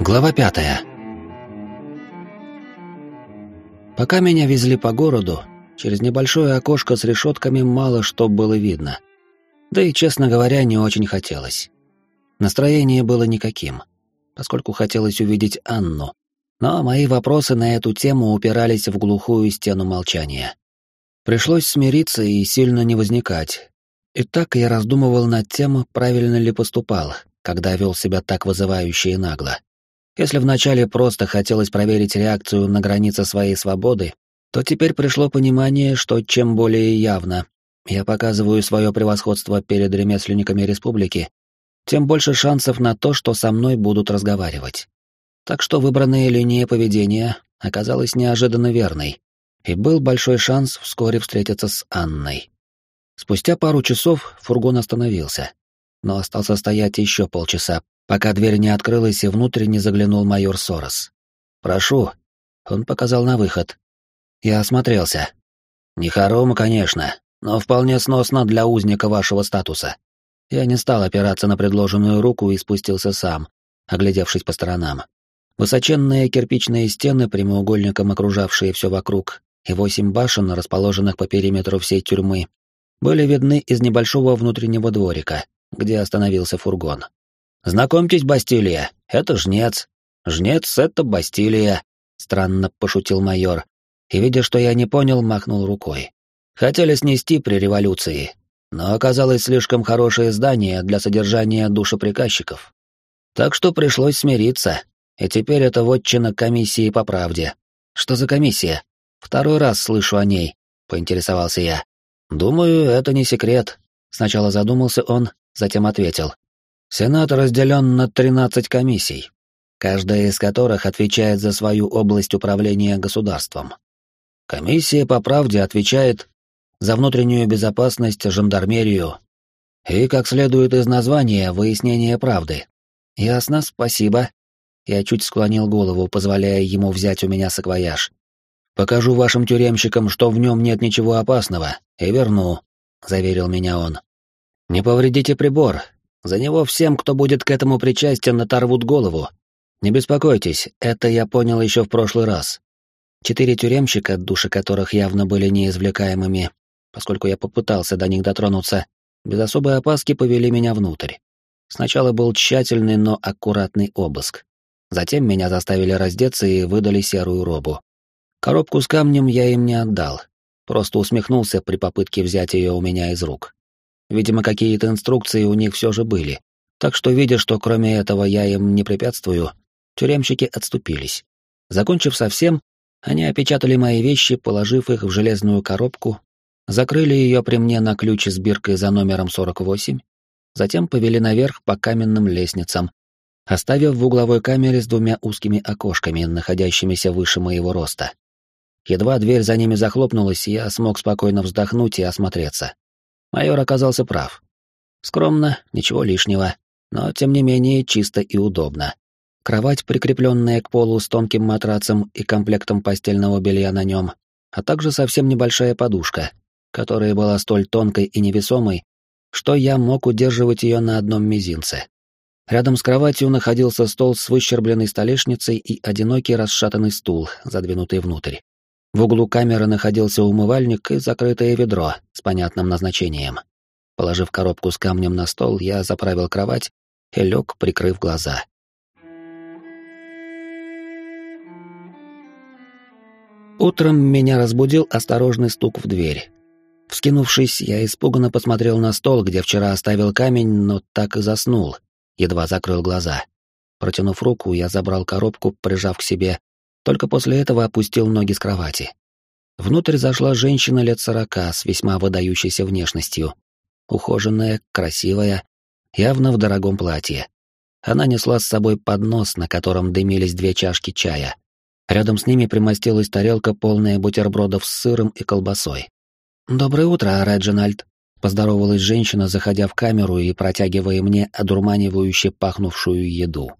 Глава пятая. Пока меня везли по городу, через небольшое окошко с решетками мало что было видно. Да и, честно говоря, не очень хотелось. Настроение было никаким, поскольку хотелось увидеть Анну, но мои вопросы на эту тему упирались в глухую стену молчания. Пришлось смириться и сильно не возникать. И так я раздумывал над тем, правильно ли поступал, когда вел себя так вызывающе и нагло. Если вначале просто хотелось проверить реакцию на границе своей свободы, то теперь пришло понимание, что чем более явно я показываю свое превосходство перед ремесленниками республики, тем больше шансов на то, что со мной будут разговаривать. Так что выбранная линия поведения оказалась неожиданно верной, и был большой шанс вскоре встретиться с Анной. Спустя пару часов фургон остановился, но остался стоять еще полчаса, пока дверь не открылась и внутрь не заглянул майор Сорос. «Прошу». Он показал на выход. Я осмотрелся. «Не хоромы, конечно, но вполне сносно для узника вашего статуса». Я не стал опираться на предложенную руку и спустился сам, оглядевшись по сторонам. Высоченные кирпичные стены, прямоугольником окружавшие все вокруг, и восемь башен, расположенных по периметру всей тюрьмы, были видны из небольшого внутреннего дворика, где остановился фургон. «Знакомьтесь, Бастилия, это жнец. Жнец — это Бастилия», — странно пошутил майор, и, видя, что я не понял, махнул рукой. «Хотели снести при революции, но оказалось слишком хорошее здание для содержания душеприказчиков. Так что пришлось смириться, и теперь это вотчина комиссии по правде. Что за комиссия? Второй раз слышу о ней, поинтересовался я. Думаю, это не секрет. Сначала задумался он, затем ответил. Сенат разделен на 13 комиссий, каждая из которых отвечает за свою область управления государством. Комиссия по правде отвечает за внутреннюю безопасность, жандармерию и, как следует из названия, выяснение правды. Ясно, спасибо. Я чуть склонил голову, позволяя ему взять у меня саквояж. Покажу вашим тюремщикам, что в нем нет ничего опасного, и верну, заверил меня он. Не повредите прибор. За него всем, кто будет к этому причастен, оторвут голову. Не беспокойтесь, это я понял еще в прошлый раз. Четыре тюремщика, души которых явно были неизвлекаемыми, поскольку я попытался до них дотронуться, без особой опаски повели меня внутрь. Сначала был тщательный, но аккуратный обыск. Затем меня заставили раздеться и выдали серую робу. Коробку с камнем я им не отдал, просто усмехнулся при попытке взять ее у меня из рук. Видимо, какие-то инструкции у них все же были, так что, видя, что кроме этого я им не препятствую, тюремщики отступились. Закончив совсем, они опечатали мои вещи, положив их в железную коробку закрыли ее при мне на ключ с биркой за номером 48, затем повели наверх по каменным лестницам, оставив в угловой камере с двумя узкими окошками, находящимися выше моего роста. Едва дверь за ними захлопнулась, я смог спокойно вздохнуть и осмотреться. Майор оказался прав. Скромно, ничего лишнего, но тем не менее чисто и удобно. Кровать, прикрепленная к полу с тонким матрацем и комплектом постельного белья на нем, а также совсем небольшая подушка, которая была столь тонкой и невесомой, что я мог удерживать ее на одном мизинце. Рядом с кроватью находился стол с выщербленной столешницей и одинокий расшатанный стул, задвинутый внутрь. В углу камеры находился умывальник и закрытое ведро с понятным назначением. Положив коробку с камнем на стол, я заправил кровать и лег, прикрыв глаза. Утром меня разбудил осторожный стук в дверь. Вскинувшись, я испуганно посмотрел на стол, где вчера оставил камень, но так и заснул, едва закрыл глаза. Протянув руку, я забрал коробку, прижав к себе, только после этого опустил ноги с кровати. Внутрь зашла женщина лет сорока с весьма выдающейся внешностью. Ухоженная, красивая, явно в дорогом платье. Она несла с собой поднос, на котором дымились две чашки чая. Рядом с ними примостилась тарелка, полная бутербродов с сыром и колбасой. «Доброе утро, Реджинальд», — поздоровалась женщина, заходя в камеру и протягивая мне одурманивающе пахнувшую еду.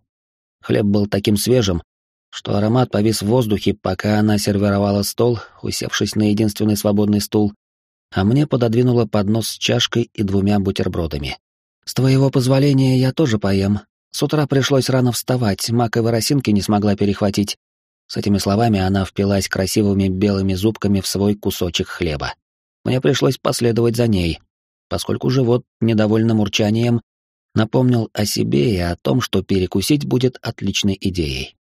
Хлеб был таким свежим, что аромат повис в воздухе, пока она сервировала стол, усевшись на единственный свободный стул, а мне пододвинула поднос с чашкой и двумя бутербродами. «С твоего позволения я тоже поем», С утра пришлось рано вставать, маковой росинки не смогла перехватить. С этими словами она впилась красивыми белыми зубками в свой кусочек хлеба. Мне пришлось последовать за ней, поскольку живот недовольным урчанием напомнил о себе и о том, что перекусить будет отличной идеей.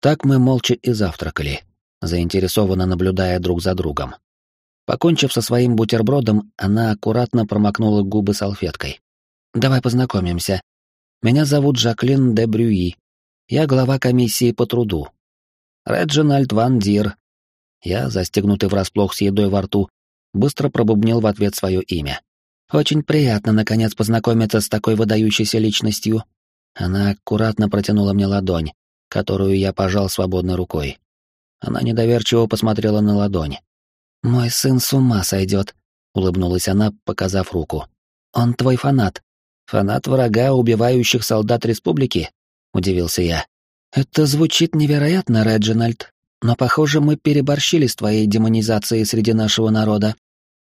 Так мы молча и завтракали, заинтересованно наблюдая друг за другом. Покончив со своим бутербродом, она аккуратно промокнула губы салфеткой. «Давай познакомимся. Меня зовут Жаклин де Брюи. Я глава комиссии по труду. Реджинальд Ван Дир». Я, застегнутый врасплох с едой во рту, быстро пробубнил в ответ свое имя. «Очень приятно, наконец, познакомиться с такой выдающейся личностью». Она аккуратно протянула мне ладонь, которую я пожал свободной рукой. Она недоверчиво посмотрела на ладонь. «Мой сын с ума сойдет», — улыбнулась она, показав руку. «Он твой фанат. Фанат врага, убивающих солдат республики?» — удивился я. «Это звучит невероятно, Реджинальд, но, похоже, мы переборщили с твоей демонизацией среди нашего народа».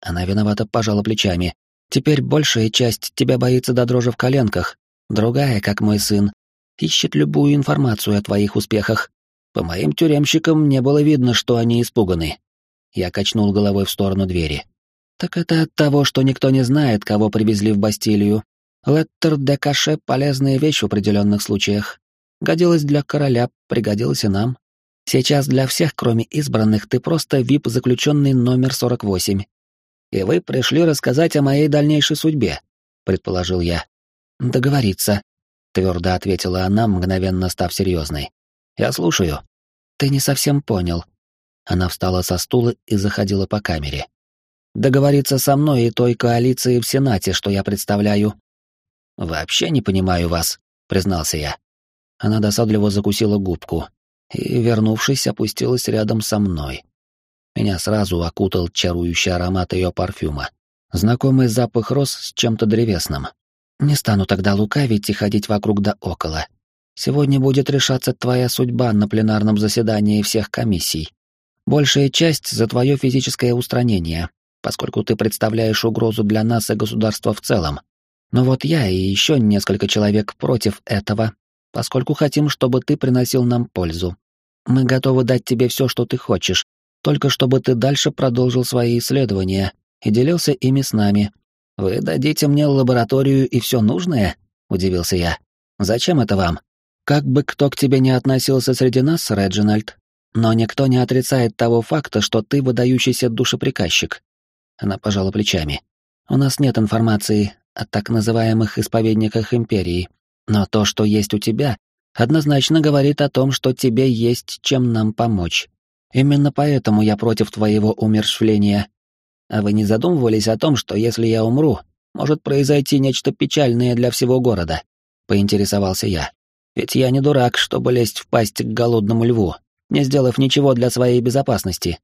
Она виновато пожала плечами. «Теперь большая часть тебя боится до дрожи в коленках, другая, как мой сын, ищет любую информацию о твоих успехах. По моим тюремщикам не было видно, что они испуганы. Я качнул головой в сторону двери. Так это от того, что никто не знает, кого привезли в Бастилию. Леттер де Каше — полезная вещь в определенных случаях. Годилась для короля, пригодилась и нам. Сейчас для всех, кроме избранных, ты просто вип-заключенный номер 48. И вы пришли рассказать о моей дальнейшей судьбе, предположил я. Договориться, твердо ответила она, мгновенно став серьезной. Я слушаю. Ты не совсем понял. Она встала со стула и заходила по камере. Договориться со мной и той коалицией в Сенате, что я представляю. Вообще не понимаю вас, признался я. Она досадливо закусила губку и, вернувшись, опустилась рядом со мной. Меня сразу окутал чарующий аромат ее парфюма. Знакомый запах роз с чем-то древесным. Не стану тогда лукавить и ходить вокруг да около. Сегодня будет решаться твоя судьба на пленарном заседании всех комиссий. Большая часть за твое физическое устранение, поскольку ты представляешь угрозу для нас и государства в целом. Но вот я и еще несколько человек против этого, поскольку хотим, чтобы ты приносил нам пользу. Мы готовы дать тебе все, что ты хочешь, только чтобы ты дальше продолжил свои исследования и делился ими с нами. Вы дадите мне лабораторию и все нужное? удивился я. Зачем это вам? Как бы кто к тебе не относился среди нас, Реджинальд, но никто не отрицает того факта, что ты выдающийся душеприказчик. Она пожала плечами. У нас нет информации о так называемых исповедниках империи, но то, что есть у тебя, однозначно говорит о том, что тебе есть чем нам помочь. Именно поэтому я против твоего умерщвления. А вы не задумывались о том, что если я умру, может произойти нечто печальное для всего города? Поинтересовался я. Ведь я не дурак, чтобы лезть в пасть к голодному льву, не сделав ничего для своей безопасности.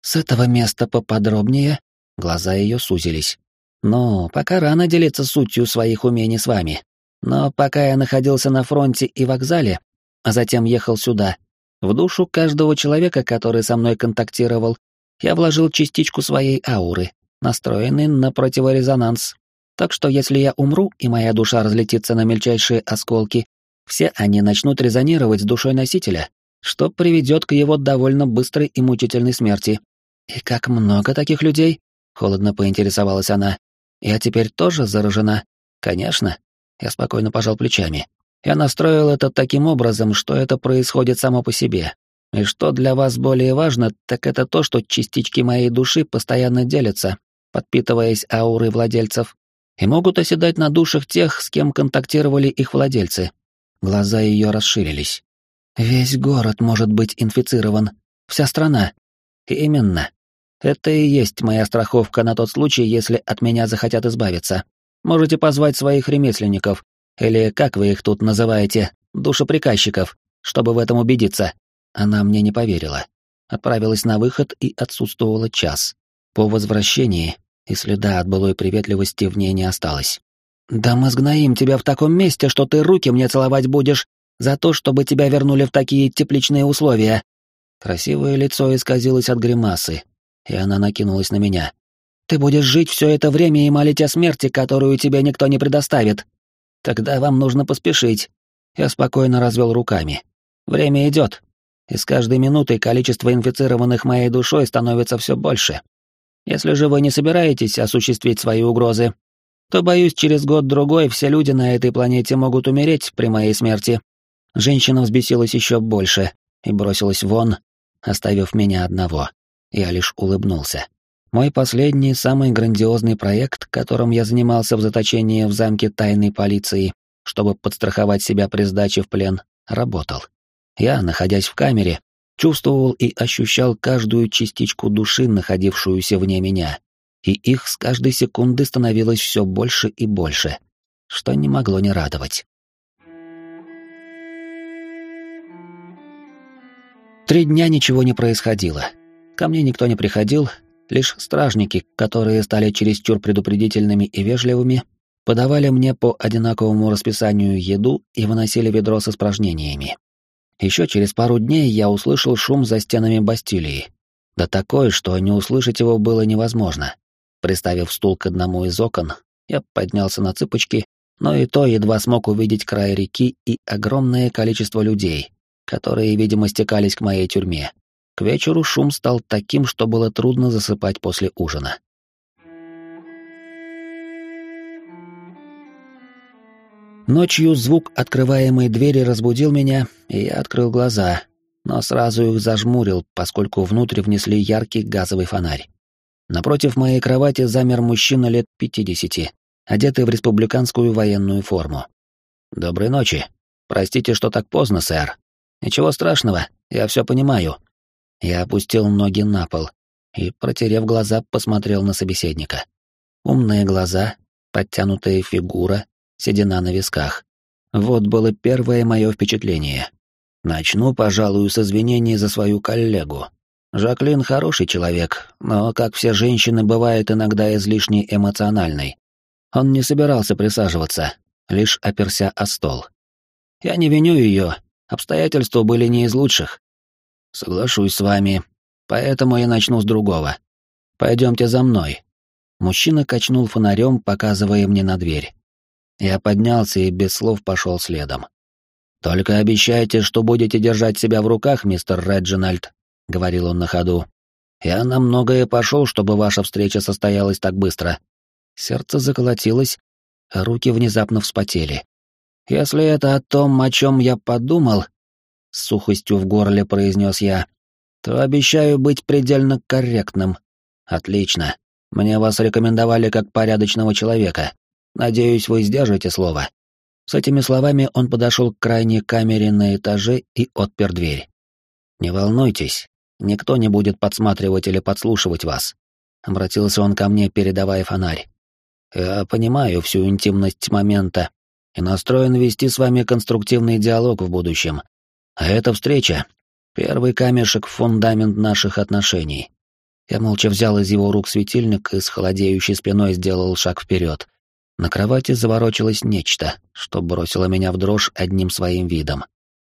С этого места поподробнее. Глаза ее сузились. Но пока рано делиться сутью своих умений с вами. Но пока я находился на фронте и вокзале, а затем ехал сюда, в душу каждого человека, который со мной контактировал, я вложил частичку своей ауры, настроенной на противорезонанс. Так что если я умру, и моя душа разлетится на мельчайшие осколки, все они начнут резонировать с душой носителя, что приведет к его довольно быстрой и мучительной смерти. «И как много таких людей?» — холодно поинтересовалась она. «Я теперь тоже заражена?» «Конечно». Я спокойно пожал плечами. «Я настроил это таким образом, что это происходит само по себе. И что для вас более важно, так это то, что частички моей души постоянно делятся, подпитываясь аурой владельцев, и могут оседать на душах тех, с кем контактировали их владельцы. Глаза ее расширились. «Весь город может быть инфицирован. Вся страна. Именно. Это и есть моя страховка на тот случай, если от меня захотят избавиться. Можете позвать своих ремесленников, или как вы их тут называете, душеприказчиков, чтобы в этом убедиться». Она мне не поверила. Отправилась на выход и отсутствовала час. По возвращении и следа от былой приветливости в ней не осталось. «Да мы сгноим тебя в таком месте, что ты руки мне целовать будешь, за то, чтобы тебя вернули в такие тепличные условия». Красивое лицо исказилось от гримасы, и она накинулась на меня. «Ты будешь жить все это время и молить о смерти, которую тебе никто не предоставит. Тогда вам нужно поспешить. Я спокойно развел руками. Время идет, и с каждой минутой количество инфицированных моей душой становится все больше. Если же вы не собираетесь осуществить свои угрозы, то, боюсь, через год-другой все люди на этой планете могут умереть при моей смерти. Женщина взбесилась еще больше и бросилась вон, оставив меня одного. Я лишь улыбнулся. Мой последний, самый грандиозный проект, которым я занимался в заточении в замке тайной полиции, чтобы подстраховать себя при сдаче в плен, работал. Я, находясь в камере, чувствовал и ощущал каждую частичку души, находившуюся вне меня, и их с каждой секунды становилось все больше и больше, что не могло не радовать. Три дня ничего не происходило. Ко мне никто не приходил, лишь стражники, которые стали чересчур предупредительными и вежливыми, подавали мне по одинаковому расписанию еду и выносили ведро с испражнениями. Еще через пару дней я услышал шум за стенами Бастилии. Да такой, что не услышать его было невозможно. Приставив стул к одному из окон, я поднялся на цыпочки, но и то едва смог увидеть край реки и огромное количество людей, которые, видимо, стекались к моей тюрьме. К вечеру шум стал таким, что было трудно засыпать после ужина. Ночью звук открываемой двери разбудил меня, и я открыл глаза, но сразу их зажмурил, поскольку внутрь внесли яркий газовый фонарь. Напротив моей кровати замер мужчина лет пятидесяти, одетый в республиканскую военную форму. «Доброй ночи. Простите, что так поздно, сэр. Ничего страшного, я все понимаю». Я опустил ноги на пол и, протерев глаза, посмотрел на собеседника. Умные глаза, подтянутая фигура, седина на висках. Вот было первое мое впечатление. Начну, пожалуй, с извинений за свою коллегу. Жаклин хороший человек, но, как все женщины, бывает иногда излишне эмоциональной. Он не собирался присаживаться, лишь оперся о стол. Я не виню ее, обстоятельства были не из лучших. Соглашусь с вами, поэтому я начну с другого. Пойдемте за мной. Мужчина качнул фонарем, показывая мне на дверь. Я поднялся и без слов пошел следом. «Только обещайте, что будете держать себя в руках, мистер Реджинальд», — говорил он на ходу. «Я на многое пошел, чтобы ваша встреча состоялась так быстро». Сердце заколотилось, а руки внезапно вспотели. «Если это о том, о чем я подумал», — с сухостью в горле произнес я, — «то обещаю быть предельно корректным». «Отлично. Мне вас рекомендовали как порядочного человека. Надеюсь, вы сдержите слово». С этими словами он подошел к крайней камере на этаже и отпер дверь. «Не волнуйтесь, никто не будет подсматривать или подслушивать вас», — обратился он ко мне, передавая фонарь. «Я понимаю всю интимность момента и настроен вести с вами конструктивный диалог в будущем. А эта встреча — первый камешек в фундамент наших отношений». Я молча взял из его рук светильник и с холодеющей спиной сделал шаг вперед, на кровати заворочилось нечто, что бросило меня в дрожь одним своим видом.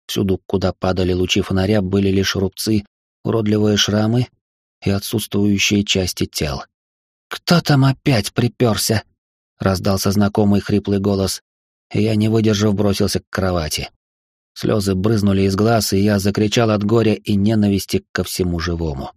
Всюду, куда падали лучи фонаря, были лишь рубцы, уродливые шрамы и отсутствующие части тел. «Кто там опять приперся?» — раздался знакомый хриплый голос, и я, не выдержав, бросился к кровати. Слезы брызнули из глаз, и я закричал от горя и ненависти ко всему живому.